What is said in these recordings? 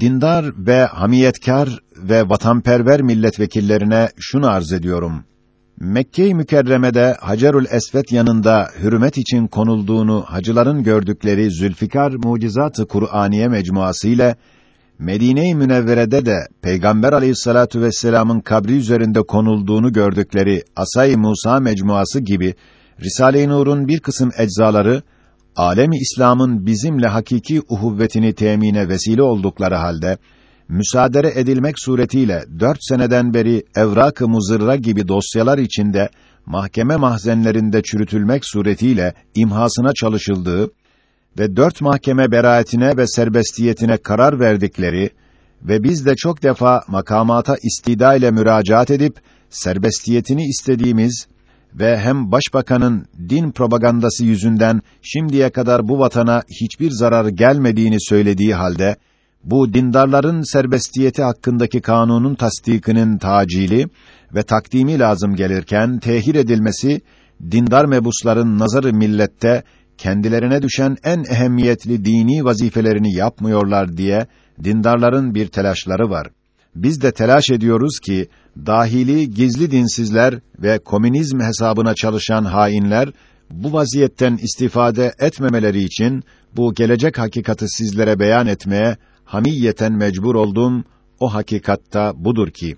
dindar ve hamiyetkar ve vatanperver milletvekillerine şunu arz ediyorum. Mekke-i Mükerreme'de Hacerül Esvet yanında hürmet için konulduğunu hacıların gördükleri Zülfikar Mucizat-ı Kur'aniye mecmuası ile Medine-i Münevvere'de de Peygamber Aleyhissalatu vesselam'ın kabri üzerinde konulduğunu gördükleri Asay Musa mecmuası gibi Risale-i Nur'un bir kısım eczaları alemi İslam'ın bizimle hakiki uhuvvetini temine vesile oldukları halde müsaade edilmek suretiyle dört seneden beri evrak-ı muzırra gibi dosyalar içinde mahkeme mahzenlerinde çürütülmek suretiyle imhasına çalışıldığı ve dört mahkeme beraatine ve serbestiyetine karar verdikleri ve biz de çok defa makamata istida ile müracaat edip serbestiyetini istediğimiz ve hem başbakanın din propagandası yüzünden şimdiye kadar bu vatana hiçbir zarar gelmediğini söylediği halde bu dindarların serbestiyeti hakkındaki kanunun tasdikinin tacili ve takdimi lazım gelirken tehir edilmesi dindar mebusların nazarı millette kendilerine düşen en ehemmiyetli dini vazifelerini yapmıyorlar diye dindarların bir telaşları var. Biz de telaş ediyoruz ki dahili gizli dinsizler ve komünizm hesabına çalışan hainler bu vaziyetten istifade etmemeleri için bu gelecek hakikati sizlere beyan etmeye hamiyeten mecbur oldum. O hakikatta budur ki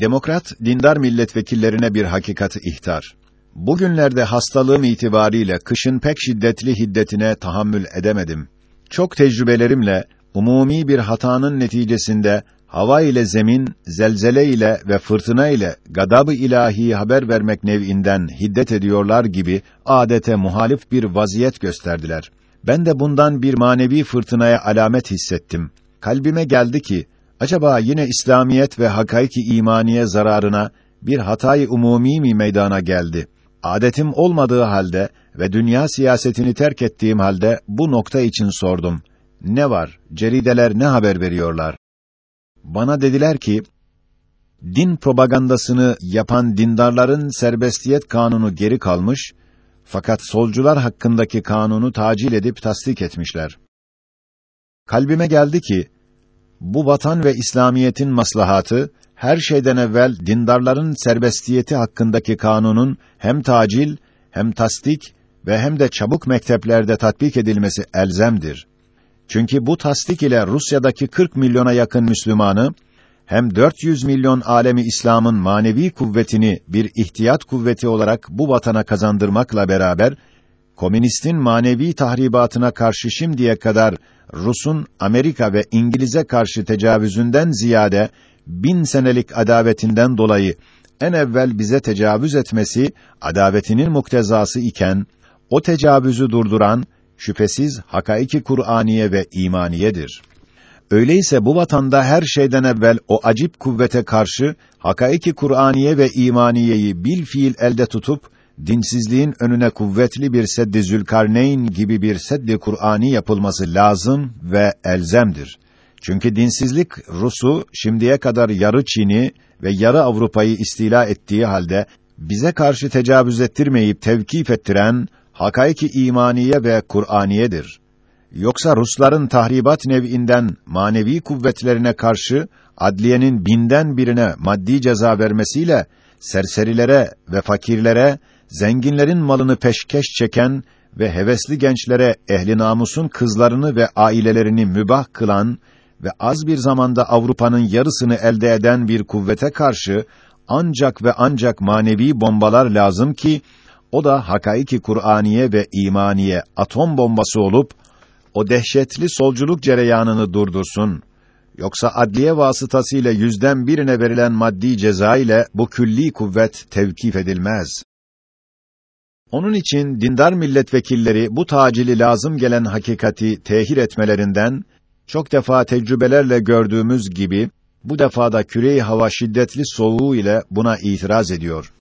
demokrat dindar milletvekillerine bir hakikati ihtar. Bugünlerde hastalığım itibariyle kışın pek şiddetli hiddetine tahammül edemedim. Çok tecrübelerimle umumi bir hatanın neticesinde hava ile zemin, zelzele ile ve fırtına ile gadab-ı ilahi haber vermek nev'inden hiddet ediyorlar gibi adete muhalif bir vaziyet gösterdiler. Ben de bundan bir manevi fırtınaya alamet hissettim. Kalbime geldi ki acaba yine İslamiyet ve hakaiki imaniye zararına bir hatayı umumi mi meydana geldi? Adetim olmadığı halde ve dünya siyasetini terk ettiğim halde bu nokta için sordum. Ne var? Cerideler ne haber veriyorlar? Bana dediler ki, din propagandasını yapan dindarların serbestiyet kanunu geri kalmış, fakat solcular hakkındaki kanunu tacil edip tasdik etmişler. Kalbime geldi ki, bu vatan ve İslamiyetin maslahatı, her şeyden evvel dindarların serbestiyeti hakkındaki kanunun hem tacil, hem tasdik ve hem de çabuk mekteplerde tatbik edilmesi elzemdir. Çünkü bu tasdik ile Rusya'daki 40 milyona yakın Müslümanı hem 400 milyon alemi İslam'ın manevi kuvvetini bir ihtiyat kuvveti olarak bu vatana kazandırmakla beraber komünistin manevi tahribatına karşı şimdiye kadar Rus'un Amerika ve İngiliz'e karşı tecavüzünden ziyade bin senelik adavetinden dolayı en evvel bize tecavüz etmesi adavetinin muktezası iken o tecavüzü durduran şüphesiz hakaiki Kur'aniye ve imaniyedir. Öyleyse bu vatanda her şeyden evvel o acip kuvvete karşı hakaiki Kur'aniye ve imaniyeyi bil fiil elde tutup dinsizliğin önüne kuvvetli bir seddi Zülkarneyn gibi bir seddi Kur'ani yapılması lazım ve elzemdir. Çünkü dinsizlik Rus'u şimdiye kadar yarı Çin'i ve yarı Avrupa'yı istila ettiği halde bize karşı tecavüz ettirmeyip tevkif ettiren hakaiki imaniye ve Kur'aniyedir. Yoksa Rusların tahribat nev'inden manevi kuvvetlerine karşı adliyenin binden birine maddi ceza vermesiyle serserilere ve fakirlere zenginlerin malını peşkeş çeken ve hevesli gençlere ehli namusun kızlarını ve ailelerini mübah kılan ve az bir zamanda Avrupa'nın yarısını elde eden bir kuvvete karşı ancak ve ancak manevi bombalar lazım ki o da hakaiki Kur'aniye ve imaniye atom bombası olup o dehşetli solculuk cereyanını durdursun. Yoksa adliye vasıtasıyla yüzden birine verilen maddi ceza ile bu külli kuvvet tevkif edilmez. Onun için dindar milletvekilleri bu tacili lazım gelen hakikati tehir etmelerinden çok defa tecrübelerle gördüğümüz gibi bu defada küre hava şiddetli soğuğu ile buna itiraz ediyor.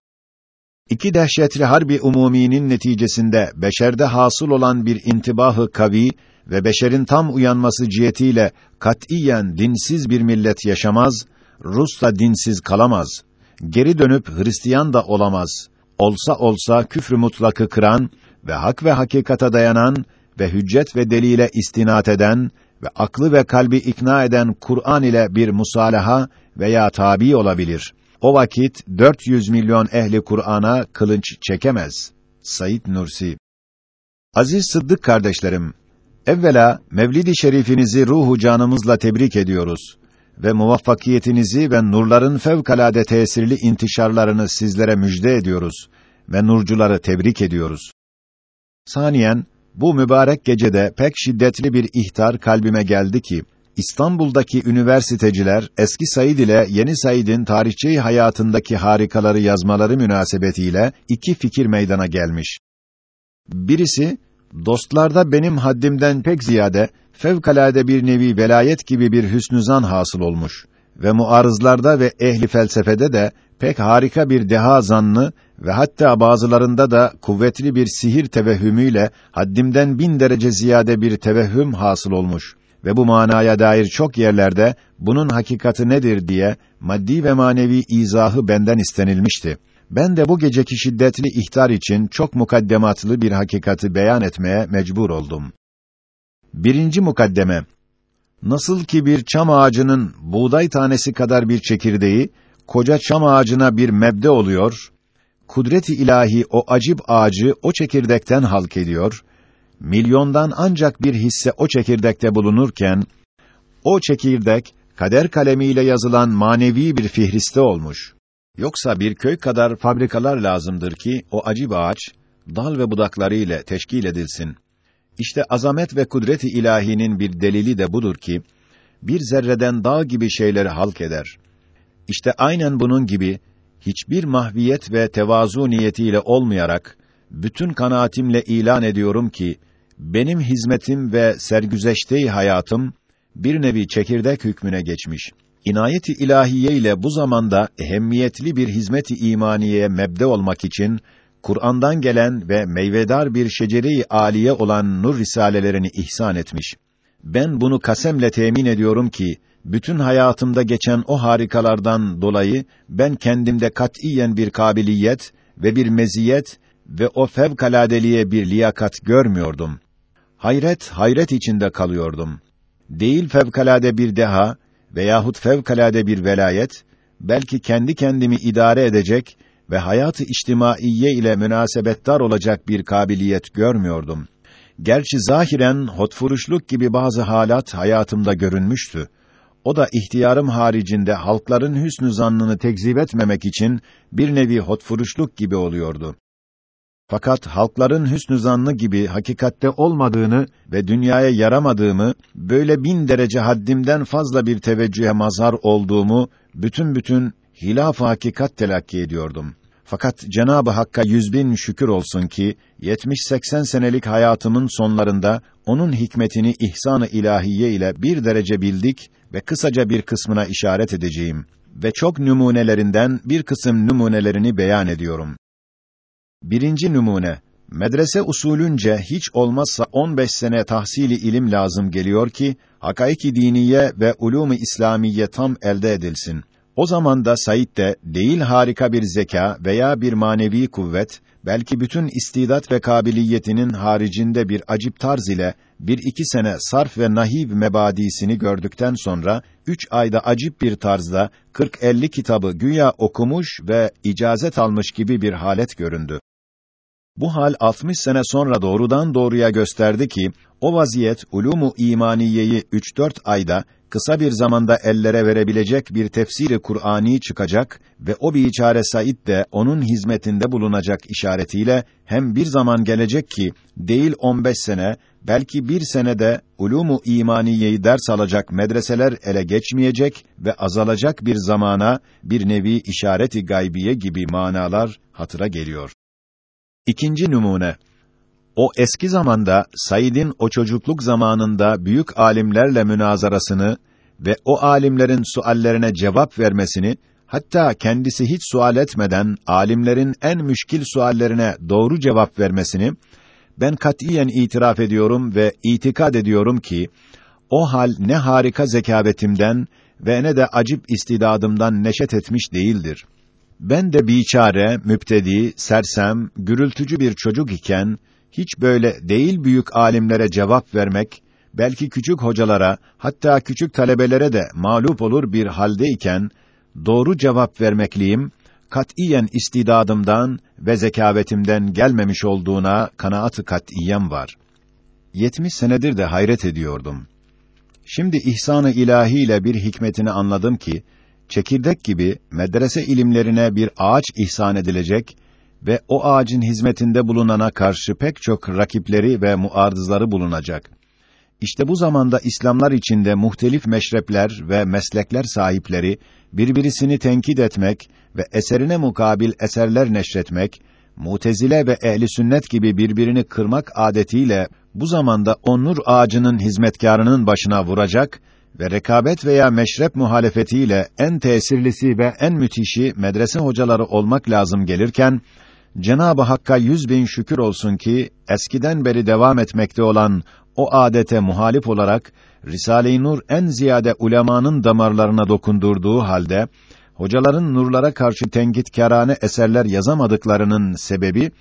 İki dehşetli harbi umuminin neticesinde beşerde hasıl olan bir intibahı kavi ve beşerin tam uyanması cihetiyle katiyen dinsiz bir millet yaşamaz, Rus da dinsiz kalamaz. Geri dönüp Hristiyan da olamaz. Olsa olsa küfrü mutlakı kıran ve hak ve hakikata dayanan ve hüccet ve delile istinat eden ve aklı ve kalbi ikna eden Kur'an ile bir musalaha veya tabi olabilir. O vakit 400 milyon ehli Kur'an'a kılınç çekemez. Said Nursi Aziz Sıddık kardeşlerim, evvela Mevlid-i Şerifinizi ruhu canımızla tebrik ediyoruz ve muvaffakiyetinizi ve nurların fevkalade tesirli intişarlarını sizlere müjde ediyoruz ve nurcuları tebrik ediyoruz. Saniyen, bu mübarek gecede pek şiddetli bir ihtar kalbime geldi ki, İstanbul'daki üniversiteciler eski Said ile yeni Said'in tarihçi hayatındaki harikaları yazmaları münasebetiyle iki fikir meydana gelmiş. Birisi dostlarda benim haddimden pek ziyade fevkalade bir nevi velayet gibi bir hüsnü zan hasıl olmuş ve muarızlarda ve ehli felsefede de pek harika bir deha zannı ve hatta bazılarında da kuvvetli bir sihir tevehhümüyle haddimden bin derece ziyade bir tevehhüm hasıl olmuş ve bu manaya dair çok yerlerde bunun hakikati nedir diye maddi ve manevi izahı benden istenilmişti. Ben de bu geceki şiddetli ihtar için çok mukaddematlı bir hakikati beyan etmeye mecbur oldum. Birinci mukaddeme Nasıl ki bir çam ağacının buğday tanesi kadar bir çekirdeği koca çam ağacına bir mebde oluyor, kudret-i ilahi o acip ağacı o çekirdekten halk ediyor, milyondan ancak bir hisse o çekirdekte bulunurken, o çekirdek, kader kalemiyle yazılan manevi bir fihriste olmuş. Yoksa bir köy kadar fabrikalar lazımdır ki, o acib ağaç, dal ve budakları ile teşkil edilsin. İşte azamet ve kudret-i ilahinin bir delili de budur ki, bir zerreden dağ gibi şeyleri halk eder. İşte aynen bunun gibi, hiçbir mahviyet ve tevazu niyetiyle olmayarak, bütün kanaatimle ilan ediyorum ki, benim hizmetim ve sergüzeşte hayatım, bir nevi çekirdek hükmüne geçmiş. İnayet-i ilahiye ile bu zamanda ehemmiyetli bir hizmet-i imaniyeye mebde olmak için Kur'an'dan gelen ve meyvedar bir şecere-i aliye olan nur risalelerini ihsan etmiş. Ben bunu kasemle temin ediyorum ki bütün hayatımda geçen o harikalardan dolayı ben kendimde katiyen bir kabiliyet ve bir meziyet ve o fevkaladeliğe bir liyakat görmüyordum. Hayret, hayret içinde kalıyordum. Değil fevkalade bir deha veyahut fevkalade bir velayet, belki kendi kendimi idare edecek ve hayatı içtimaiye ile münasebettar olacak bir kabiliyet görmüyordum. Gerçi zahiren hotfuruşluk gibi bazı halat hayatımda görünmüştü. O da ihtiyarım haricinde halkların hüsnü zannını tekzip etmemek için bir nevi hotfuruşluk gibi oluyordu. Fakat halkların hüsnü zannı gibi hakikatte olmadığını ve dünyaya yaramadığımı, böyle bin derece haddimden fazla bir teveccühe mazhar olduğumu, bütün bütün hilaf hakikat telakki ediyordum. Fakat Cenabı Hakk'a yüz bin şükür olsun ki 70-80 senelik hayatımın sonlarında onun hikmetini ihsan-ı ilahiye ile bir derece bildik ve kısaca bir kısmına işaret edeceğim ve çok numunelerinden bir kısım numunelerini beyan ediyorum. Birinci numune Medrese usulünce hiç olmazsa 15 sene tahsili ilim lazım geliyor ki hakaiki diniye ve ulûmu İslamiye tam elde edilsin. O zaman da Said de değil harika bir zeka veya bir manevi kuvvet, belki bütün istidat ve kabiliyetinin haricinde bir acip tarz ile bir iki sene sarf ve nahiv mebadisini gördükten sonra üç ayda acip bir tarzda 40-50 kitabı güya okumuş ve icazet almış gibi bir halet göründü. Bu hal 60 sene sonra doğrudan doğruya gösterdi ki o vaziyet ulumu imaniyeyi 3-4 ayda kısa bir zamanda ellere verebilecek bir tefsiri Kur'ani çıkacak ve o biçare Said de onun hizmetinde bulunacak işaretiyle hem bir zaman gelecek ki değil 15 sene belki bir senede ulumu imaniyeyi ders alacak medreseler ele geçmeyecek ve azalacak bir zamana bir nevi işareti gaybiye gibi manalar hatıra geliyor. İkinci numune o eski zamanda Said'in o çocukluk zamanında büyük alimlerle münazarasını ve o alimlerin suallerine cevap vermesini, hatta kendisi hiç sual etmeden alimlerin en müşkil suallerine doğru cevap vermesini ben katiyen itiraf ediyorum ve itikad ediyorum ki o hal ne harika zekavetimden ve ne de acip istidadımdan neşet etmiş değildir. Ben de biçare, müptedi, sersem, gürültücü bir çocuk iken hiç böyle değil büyük alimlere cevap vermek belki küçük hocalara, hatta küçük talebelere de mağlup olur bir haldeyken, doğru cevap vermekliyim, katiyen istidadımdan ve zekavetimden gelmemiş olduğuna kanaat-ı kat'iyem var. 70 senedir de hayret ediyordum. Şimdi ihsan-ı ilahiyle bir hikmetini anladım ki, çekirdek gibi medrese ilimlerine bir ağaç ihsan edilecek ve o ağacın hizmetinde bulunana karşı pek çok rakipleri ve muardızları bulunacak. İşte bu zamanda İslamlar içinde muhtelif meşrepler ve meslekler sahipleri birbirisini tenkit etmek ve eserine mukabil eserler neşretmek, Mutezile ve ehli sünnet gibi birbirini kırmak adetiyle bu zamanda o nur ağacının hizmetkarının başına vuracak ve rekabet veya meşrep muhalefetiyle en tesirlisi ve en müthişi medrese hocaları olmak lazım gelirken Cenab-ı Hakk'a yüz bin şükür olsun ki eskiden beri devam etmekte olan o adete muhalif olarak Risale-i Nur en ziyade ulemanın damarlarına dokundurduğu halde hocaların nurlara karşı tenkitkârane eserler yazamadıklarının sebebi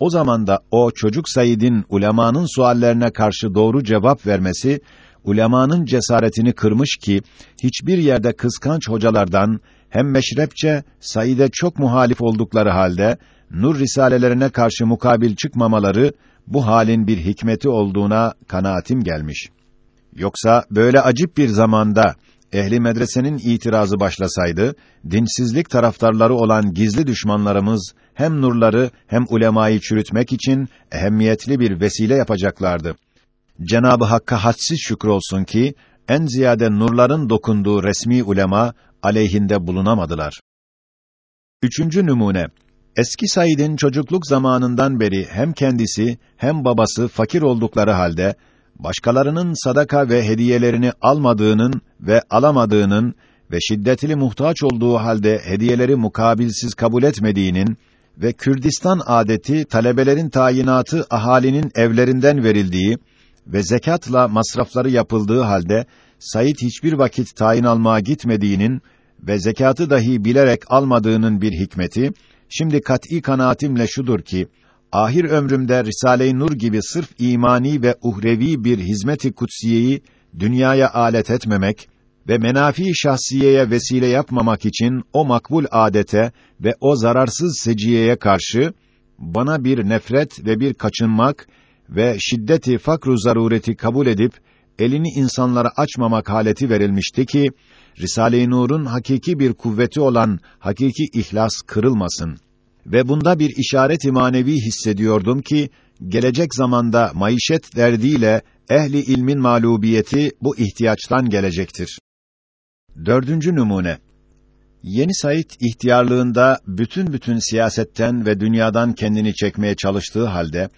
o zaman da o çocuk Said'in ulemanın suallerine karşı doğru cevap vermesi ulemanın cesaretini kırmış ki hiçbir yerde kıskanç hocalardan hem meşrepçe Said'e çok muhalif oldukları halde nur risalelerine karşı mukabil çıkmamaları bu halin bir hikmeti olduğuna kanaatim gelmiş. Yoksa böyle acip bir zamanda ehli medresenin itirazı başlasaydı, dinsizlik taraftarları olan gizli düşmanlarımız hem nurları hem ulemayı çürütmek için ehemmiyetli bir vesile yapacaklardı. Cenabı Hakk'a hadsiz şükür olsun ki en ziyade nurların dokunduğu resmi ulema aleyhinde bulunamadılar. Üçüncü numune Eski Said'in çocukluk zamanından beri hem kendisi hem babası fakir oldukları halde başkalarının sadaka ve hediyelerini almadığının ve alamadığının ve şiddetli muhtaç olduğu halde hediyeleri mukabilsiz kabul etmediğinin ve Kürdistan adeti talebelerin tayinatı ahalinin evlerinden verildiği ve zekatla masrafları yapıldığı halde Said hiçbir vakit tayin almaya gitmediğinin ve zekatı dahi bilerek almadığının bir hikmeti şimdi kat'î kanaatimle şudur ki ahir ömrümde Risale-i Nur gibi sırf imani ve uhrevi bir hizmet-i kutsiyeyi dünyaya alet etmemek ve menafi şahsiyeye vesile yapmamak için o makbul adete ve o zararsız seciyeye karşı bana bir nefret ve bir kaçınmak ve şiddeti fakru zarureti kabul edip elini insanlara açmamak haleti verilmişti ki Risale-i Nur'un hakiki bir kuvveti olan hakiki ihlas kırılmasın ve bunda bir işaret-i manevi hissediyordum ki gelecek zamanda maişet derdiyle ehli ilmin mağlubiyeti bu ihtiyaçtan gelecektir. Dördüncü numune Yeni Said ihtiyarlığında bütün bütün siyasetten ve dünyadan kendini çekmeye çalıştığı halde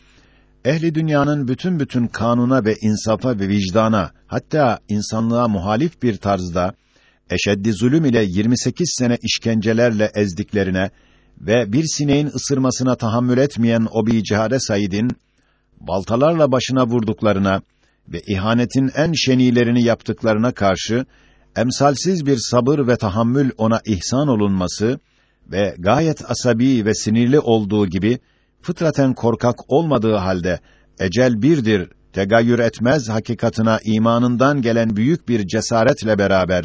ehli dünyanın bütün bütün kanuna ve insafa ve vicdana hatta insanlığa muhalif bir tarzda eşeddi zulüm ile 28 sene işkencelerle ezdiklerine ve bir sineğin ısırmasına tahammül etmeyen o bicare Said'in baltalarla başına vurduklarına ve ihanetin en şenilerini yaptıklarına karşı emsalsiz bir sabır ve tahammül ona ihsan olunması ve gayet asabi ve sinirli olduğu gibi fıtraten korkak olmadığı halde ecel birdir tegayyür etmez hakikatına imanından gelen büyük bir cesaretle beraber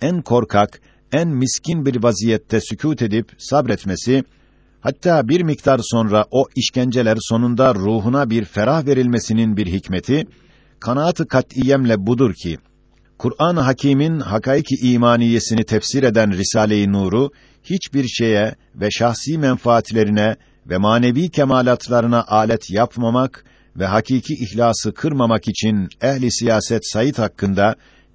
en korkak en miskin bir vaziyette sükût edip sabretmesi, hatta bir miktar sonra o işkenceler sonunda ruhuna bir ferah verilmesinin bir hikmeti, kanaat-ı kat'iyemle budur ki, Kur'an-ı Hakîm'in hakaiki imaniyesini tefsir eden Risale-i Nur'u hiçbir şeye ve şahsi menfaatlerine ve manevi kemalatlarına alet yapmamak ve hakiki ihlası kırmamak için ehli siyaset Said hakkında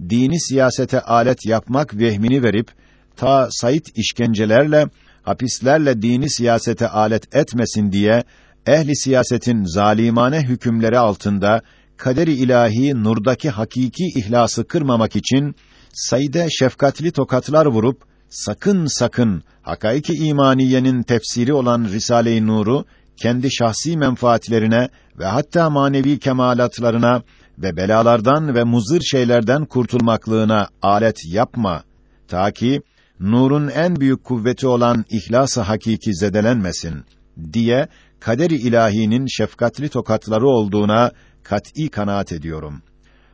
dini siyasete alet yapmak vehmini verip ta Said işkencelerle, hapislerle dini siyasete alet etmesin diye ehli siyasetin zalimane hükümleri altında kaderi ilahi nurdaki hakiki ihlası kırmamak için Said'e şefkatli tokatlar vurup sakın sakın hakaiki imaniyenin tefsiri olan Risale-i Nur'u kendi şahsi menfaatlerine ve hatta manevi kemalatlarına ve belalardan ve muzır şeylerden kurtulmaklığına alet yapma ta ki nurun en büyük kuvveti olan ihlas-ı hakiki zedelenmesin diye kader-i ilahinin şefkatli tokatları olduğuna kat'î kanaat ediyorum.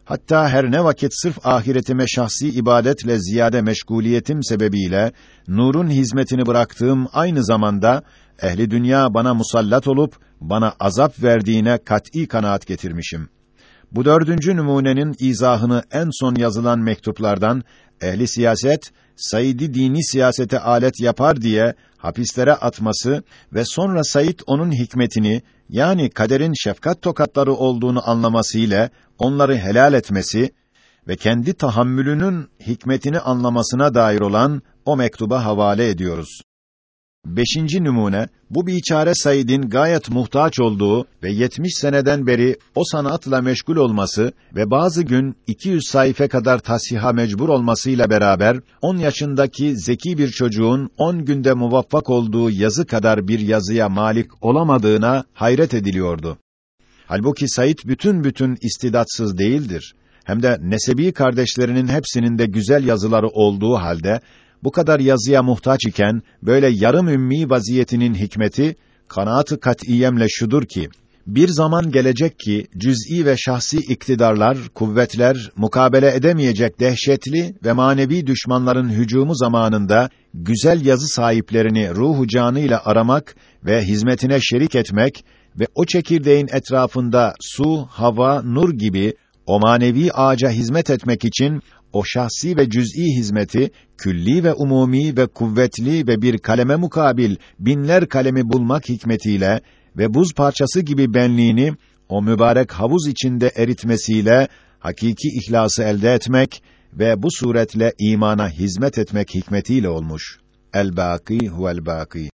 Hatta her ne vakit sırf ahiretime şahsi ibadetle ziyade meşguliyetim sebebiyle nurun hizmetini bıraktığım aynı zamanda ehli dünya bana musallat olup bana azap verdiğine kat'î kanaat getirmişim. Bu dördüncü numunenin izahını en son yazılan mektuplardan ehli siyaset Said'i dini siyasete alet yapar diye hapislere atması ve sonra Said onun hikmetini yani kaderin şefkat tokatları olduğunu anlamasıyla onları helal etmesi ve kendi tahammülünün hikmetini anlamasına dair olan o mektuba havale ediyoruz. Beşinci numune, bu biçare Said'in gayet muhtaç olduğu ve 70 seneden beri o sanatla meşgul olması ve bazı gün 200 sayfa kadar tasiha mecbur olmasıyla beraber 10 yaşındaki zeki bir çocuğun 10 günde muvaffak olduğu yazı kadar bir yazıya malik olamadığına hayret ediliyordu. Halbuki Said bütün bütün istidatsız değildir. Hem de nesebi kardeşlerinin hepsinin de güzel yazıları olduğu halde bu kadar yazıya muhtaç iken böyle yarım ümmi vaziyetinin hikmeti kanaatı kat'iyemle şudur ki bir zaman gelecek ki cüz'i ve şahsi iktidarlar, kuvvetler mukabele edemeyecek dehşetli ve manevi düşmanların hücumu zamanında güzel yazı sahiplerini ruhu canıyla aramak ve hizmetine şerik etmek ve o çekirdeğin etrafında su, hava, nur gibi o manevi ağaca hizmet etmek için o şahsi ve cüz'i hizmeti külli ve umumi ve kuvvetli ve bir kaleme mukabil binler kalemi bulmak hikmetiyle ve buz parçası gibi benliğini o mübarek havuz içinde eritmesiyle hakiki ihlası elde etmek ve bu suretle imana hizmet etmek hikmetiyle olmuş. El-Bâkî huvel-Bâkî.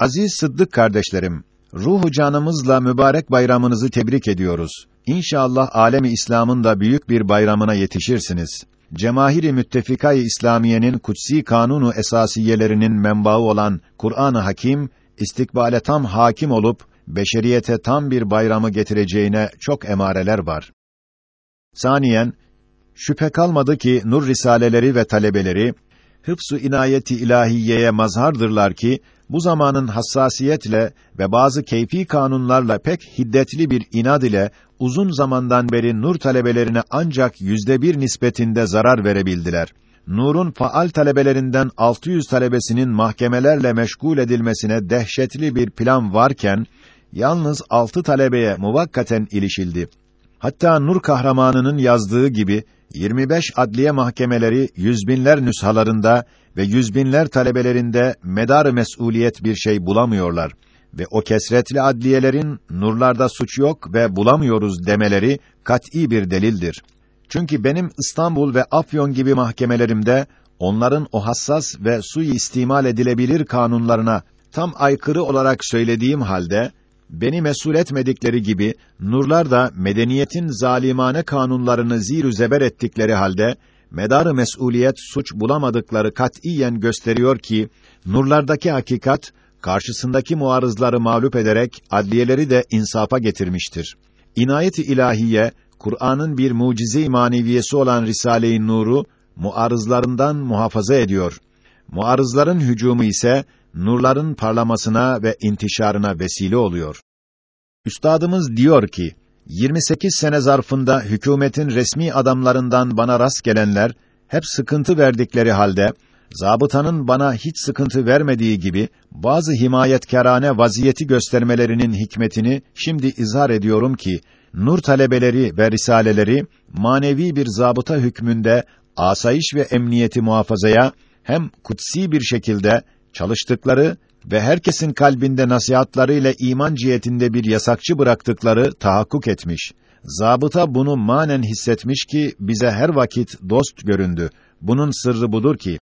Aziz Sıddık kardeşlerim, ruhu canımızla mübarek bayramınızı tebrik ediyoruz. İnşallah alemi İslam'ın da büyük bir bayramına yetişirsiniz. Cemahiri Müttefikay İslamiyenin kutsi kanunu esasiyelerinin menbaı olan Kur'an-ı Hakim istikbale tam hakim olup beşeriyete tam bir bayramı getireceğine çok emareler var. Saniyen şüphe kalmadı ki nur risaleleri ve talebeleri hıfsu inayeti ilahiyeye mazhardırlar ki bu zamanın hassasiyetle ve bazı keyfi kanunlarla pek hiddetli bir inad ile uzun zamandan beri nur talebelerine ancak yüzde bir nispetinde zarar verebildiler. Nur'un faal talebelerinden 600 talebesinin mahkemelerle meşgul edilmesine dehşetli bir plan varken, yalnız altı talebeye muvakkaten ilişildi. Hatta Nur kahramanının yazdığı gibi 25 adliye mahkemeleri yüzbinler nüshalarında ve yüzbinler talebelerinde medar mesuliyet bir şey bulamıyorlar ve o kesretli adliyelerin nurlarda suç yok ve bulamıyoruz demeleri kat'î bir delildir. Çünkü benim İstanbul ve Afyon gibi mahkemelerimde onların o hassas ve suyu istimal edilebilir kanunlarına tam aykırı olarak söylediğim halde beni mesul etmedikleri gibi nurlar da medeniyetin zalimane kanunlarını zir zeber ettikleri halde medar mesuliyet suç bulamadıkları katiyen gösteriyor ki nurlardaki hakikat karşısındaki muarızları mağlup ederek adliyeleri de insafa getirmiştir. İnayet-i ilahiye Kur'an'ın bir mucize-i maneviyesi olan Risale-i Nur'u muarızlarından muhafaza ediyor. Muarızların hücumu ise nurların parlamasına ve intişarına vesile oluyor. Üstadımız diyor ki, 28 sene zarfında hükümetin resmi adamlarından bana rast gelenler hep sıkıntı verdikleri halde zabıtanın bana hiç sıkıntı vermediği gibi bazı himayetkarane vaziyeti göstermelerinin hikmetini şimdi izhar ediyorum ki nur talebeleri ve risaleleri manevi bir zabıta hükmünde asayiş ve emniyeti muhafazaya hem kutsi bir şekilde çalıştıkları ve herkesin kalbinde nasihatlarıyla iman cihetinde bir yasakçı bıraktıkları tahakkuk etmiş. Zabıta bunu manen hissetmiş ki bize her vakit dost göründü. Bunun sırrı budur ki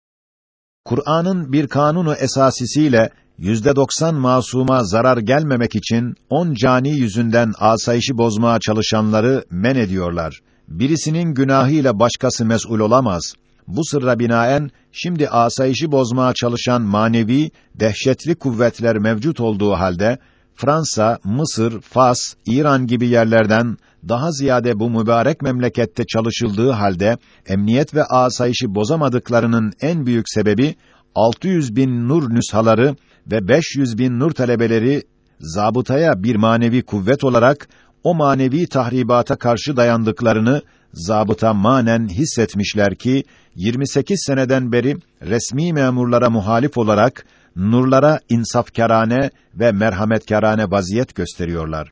Kur'an'ın bir kanunu esasisiyle yüzde doksan masuma zarar gelmemek için on cani yüzünden asayişi bozmaya çalışanları men ediyorlar. Birisinin günahıyla başkası mes'ul olamaz. Bu sırra binaen şimdi asayişi bozmaya çalışan manevi dehşetli kuvvetler mevcut olduğu halde Fransa, Mısır, Fas, İran gibi yerlerden daha ziyade bu mübarek memlekette çalışıldığı halde emniyet ve asayişi bozamadıklarının en büyük sebebi 600 bin nur nüshaları ve 500 bin nur talebeleri zabıtaya bir manevi kuvvet olarak o manevi tahribata karşı dayandıklarını zabıta manen hissetmişler ki 28 seneden beri resmi memurlara muhalif olarak nurlara insafkârane ve merhametkârane vaziyet gösteriyorlar.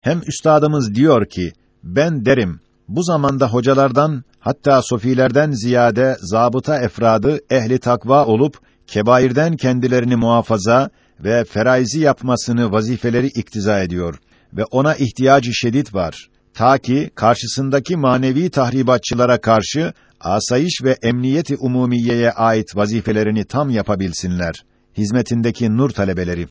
Hem üstadımız diyor ki ben derim bu zamanda hocalardan hatta sofilerden ziyade zabıta efradı ehli takva olup kebairden kendilerini muhafaza ve feraizi yapmasını vazifeleri iktiza ediyor ve ona ihtiyacı şiddet var. Ta ki karşısındaki manevi tahribatçılara karşı asayiş ve emniyeti umumiyeye ait vazifelerini tam yapabilsinler. Hizmetindeki nur talebeleri